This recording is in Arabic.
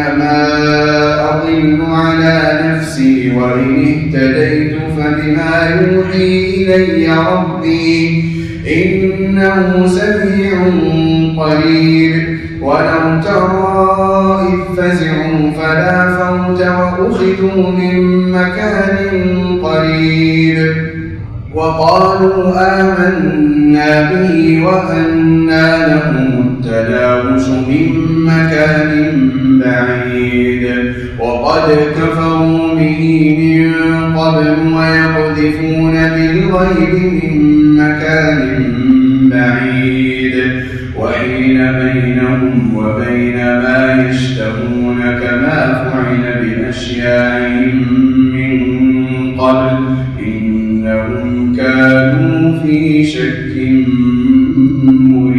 فإنما أضل على نفسي وإن اهتديت فبما يوحي إلي ربي إنه سميع قريب. ولو ترى إذ فزعوا فلا فوت وأخذوا من مكان قريب. وقالوا آمنا به وأنا بعيد. وقد كفروا به من قبل ويقذفون بالغيب من مكان بعيد. وحين بينهم وبين ما يشتهون كما فعل بأشيائهم من قبل. إنهم كانوا في شك مبين.